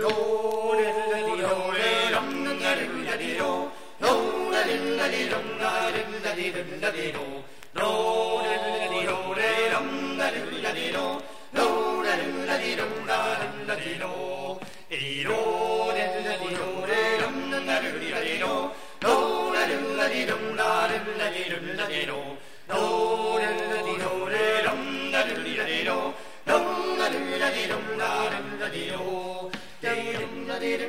Oh. Hey,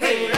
Hey,